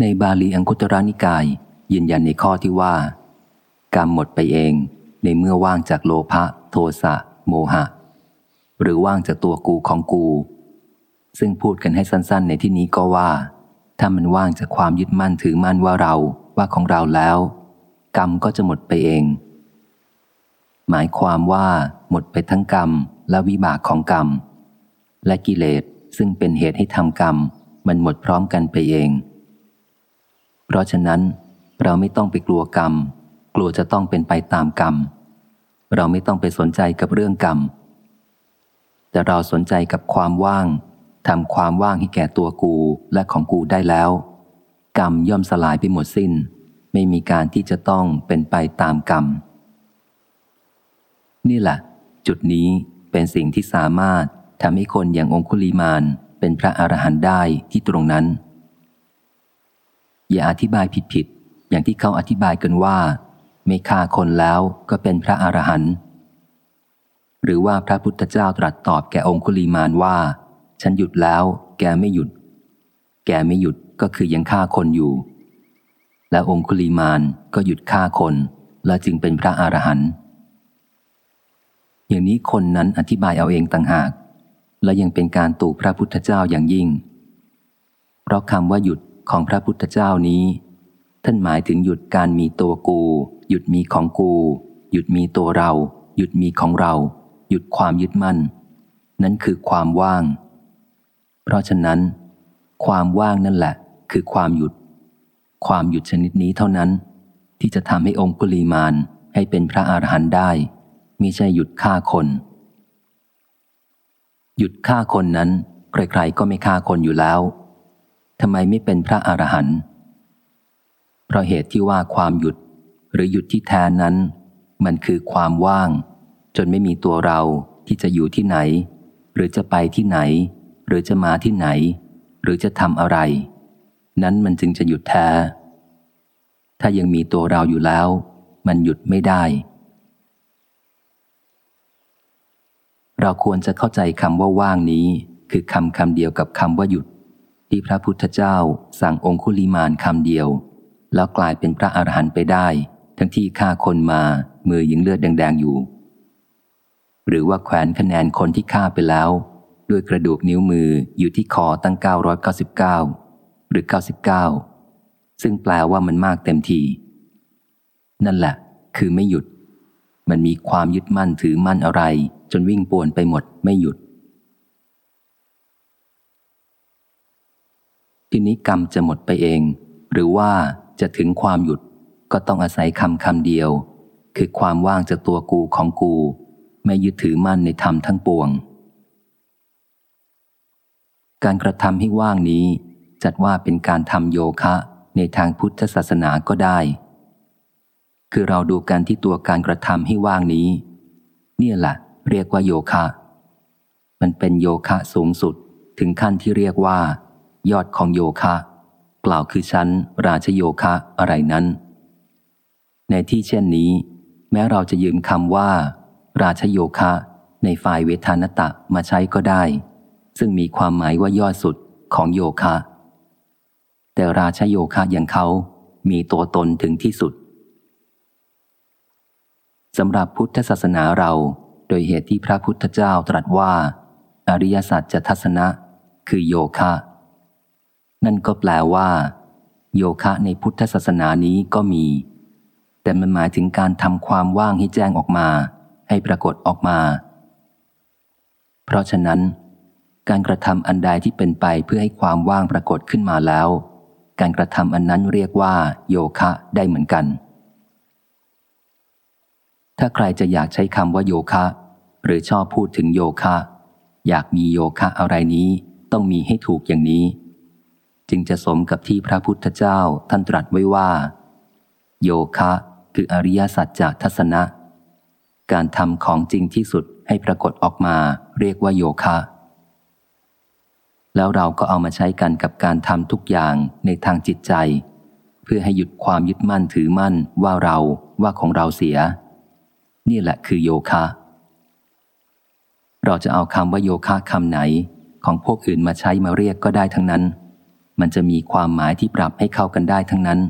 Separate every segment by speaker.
Speaker 1: ในบาลีอังคุตระนิกาย ยืนยันในข้อที่ว่า กรรมหมดไปเองในเมื่อว่างจากโลภะโทสะ โมหะ หรือว่างจากตัวกูของกู ซึ่งพูดกันให้สั้นๆ ในที่นี้ก็ว่า ถ้ามันว่างจากความยึดมั่นถือมั่นว่าเราว่าของเราแล้ว กรรมก็จะหมดไปเอง หมายความว่าหมดไปทั้งกรรมและวิบากของกรรม และกิเลสซึ่งเป็นเหตุให้ทำกรรม มันหมดพร้อมกันไปเอง เพราะฉะนั้นเราไม่ต้องไปกลัวกรรม กลัวจะต้องเป็นไปตามกรรม เราไม่ต้องไปสนใจกับเรื่องกรรม แต่เราสนใจกับความว่างทำความว่างให้แก่ตัวกูและของกูได้แล้ว กรรมย่อมสลายไปหมดสิน้น ไม่มีการที่จะต้องเป็นไปตามกรรม นี่แหละ จุดนี้เป็นสิ่งที่สามารถทำให้คนอย่างองคุลีมานเป็นพระอรหันต์ได้ที่ตรงนั้น อย่าอธิบายผิดๆอย่างที่เขาอธิบายกันว่า ไม่ฆ่าคนแล้วก็เป็นพระอรหันต์หรือว่าพระพุทธเจ้าตรัสตอบแก่องคุลีมานว่า ฉันหยุดแล้ว แกไม่หยุด แกไม่หยุดก็คือยังฆ่าคนอยู่ และองคุลีมานก็หยุดฆ่าคน และจึงเป็นพระอรหันต์อย่างนี้คนนั้นอธิบายเอาเองต่างหาก และยังเป็นการตู่พระพุทธเจ้าอย่างยิ่ง เพราะคำว่าหยุด ของพระพุทธเจ้านี้ ท่านหมายถึงหยุดการมีตัวกู หยุดมีของกู หยุดมีตัวเรา หยุดมีของเรา หยุดความยึดมั่น นั้นคือความว่าง เพราะฉะนั้น ความว่างนั่นแหละ คือความหยุด ความหยุดชนิดนี้เท่านั้น ที่จะทำให้องคุลีมานให้เป็นพระอาหารหันต์ได้มิใช่หยุดฆ่าคน หยุดฆ่าคนนั้นใครๆก็ไม่ฆ่าคนอยู่แล้ว ทำไมไม่เป็นพระอรหันต์เพราะเหตุที่ว่าความหยุดหรือหยุดที่แท้นั้น มันคือความว่าง จนไม่มีตัวเราที่จะอยู่ที่ไหน หรือจะไปที่ไหน หรือจะมาที่ไหน หรือจะทำอะไร นั้นมันจึงจะหยุดแท้ ถ้ายังมีตัวเราอยู่แล้ว มันหยุดไม่ได้ เราควรจะเข้าใจคำว่าว่างนี้ คือคำคำเดียวกับคำว่าหยุด ที่พระพุทธเจ้าสั่งองคุลิมานคำเดียว แล้วกลายเป็นพระอรหันต์ไปได้ ทั้งที่ฆ่าคนมามือยิงเลือดแดง ๆ อยู่ หรือว่าแขวนคะแนนคนที่ฆ่าไปแล้ว ด้วยกระดูกนิ้วมืออยู่ที่คอตั้ง 999 หรือ 99 ซึ่งแปลว่ามันมากเต็มที นั่นแหละ คือไม่หยุด มันมีความยึดมั่นถือมั่นอะไร จนวิ่งป่วนไปหมดไม่หยุด ทีนี้กรรมจะหมดไปเอง หรือว่าจะถึงความหยุดก็ต้องอาศัยคำคำเดียว คือความว่างจากตัวกูของกู ไม่ยึดถือมั่นในธรรมทั้งปวง การกระทำให้ว่างนี้ จัดว่าเป็นการทำโยคะในทางพุทธศาสนาก็ได้ คือเราดูกันที่ตัวการกระทำให้ว่างนี้ เนี่ยแหละเรียกว่าโยคะ มันเป็นโยคะสูงสุดถึงขั้นที่เรียกว่า ยอดของโยคะ กล่าวคือชั้น ราชโยคะอะไรนั้น ในที่เช่นนี้ แม้เราจะยืมคำว่า ราชโยคะ ในฝ่ายเวทานตะมาใช้ก็ได้ ซึ่งมีความหมายว่ายอดสุดของโยคะ แต่ราชโยคะอย่างเขามีตัวตนถึงที่สุดสำหรับพุทธศาสนาเราโดยเหตุที่พระพุทธเจ้าตรัสว่า อริยสัจจะทัศนะ คือโยคะ นั่นก็แปลว่า โยคะในพุทธศาสนานี้ก็มี แต่มันหมายถึงการทำความว่างให้แจ้งออกมา ให้ปรากฏออกมา เพราะฉะนั้น การกระทำอันใดที่เป็นไปเพื่อให้ความว่างปรากฏขึ้นมาแล้ว การกระทำอันนั้นเรียกว่า โยคะได้เหมือนกัน ถ้าใครจะอยากใช้คำว่าโยคะ หรือชอบพูดถึงโยคะ อยากมีโยคะอะไรนี้ ต้องมีให้ถูกอย่างนี้ จึงจะสมกับที่พระพุทธเจ้าท่านตรัสไว้ว่า โยคะคืออริยสัจจทัศนะ การทำของจริงที่สุดให้ปรากฏออกมาเรียกว่าโยคะ แล้วเราก็เอามาใช้กันกับการทำทุกอย่างในทางจิตใจ เพื่อให้หยุดความยึดมั่นถือมั่นว่าเราว่าของเราเสีย นี่แหละคือโยคะ เราจะเอาคำว่าโยคะคำไหนของพวกอื่นมาใช้มาเรียกก็ได้ทั้งนั้น มันจะมีความหมายที่ปรับให้เข้ากันได้ทั้งนั้น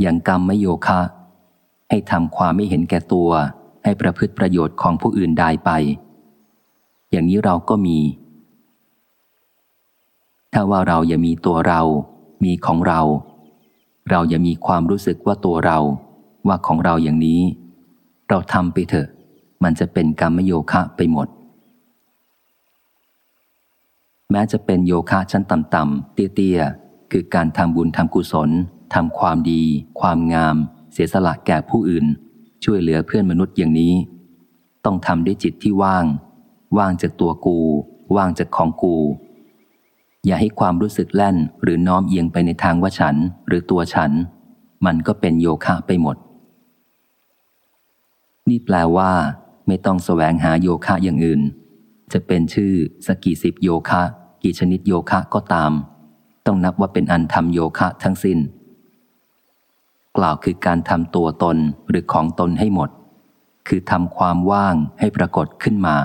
Speaker 1: อย่างกรรมมโยคะ ให้ทำความไม่เห็นแก่ตัว ให้ประพฤติประโยชน์ของผู้อื่นได้ไป อย่างนี้เราก็มี ถ้าว่าเราอย่ามีตัวเรา มีของเรา เราอย่ามีความรู้สึกว่าตัวเรา ว่าของเราอย่างนี้ เราทำไปเถอะ มันจะเป็นกรรมโยคะไปหมด แม้จะเป็นโยคะชั้นต่ำๆเตี้ยๆ คือการทำบุญทำกุศลทำความดี ความงาม เสียสละแก่ผู้อื่น ช่วยเหลือเพื่อนมนุษย์อย่างนี้ ต้องทำด้วยจิตที่ว่าง ว่างจากตัวกู ว่างจากของกู อย่าให้ความรู้สึกแล่นหรือน้อมเอียงไปในทางว่าฉันหรือตัวฉัน มันก็เป็นโยคะไปหมด นี่แปลว่า ไม่ต้องแสวงหาโยคะอย่างอื่น จะเป็นชื่อสกี่สิบโยคะ กี่ชนิดโยคะก็ตาม ต้องนับว่าเป็นอันทำโยคะทั้งสิน้น กล่าวคือการทำตัวตนหรือของตนให้หมด คือทำความว่างให้ปรากฏขึ้นมา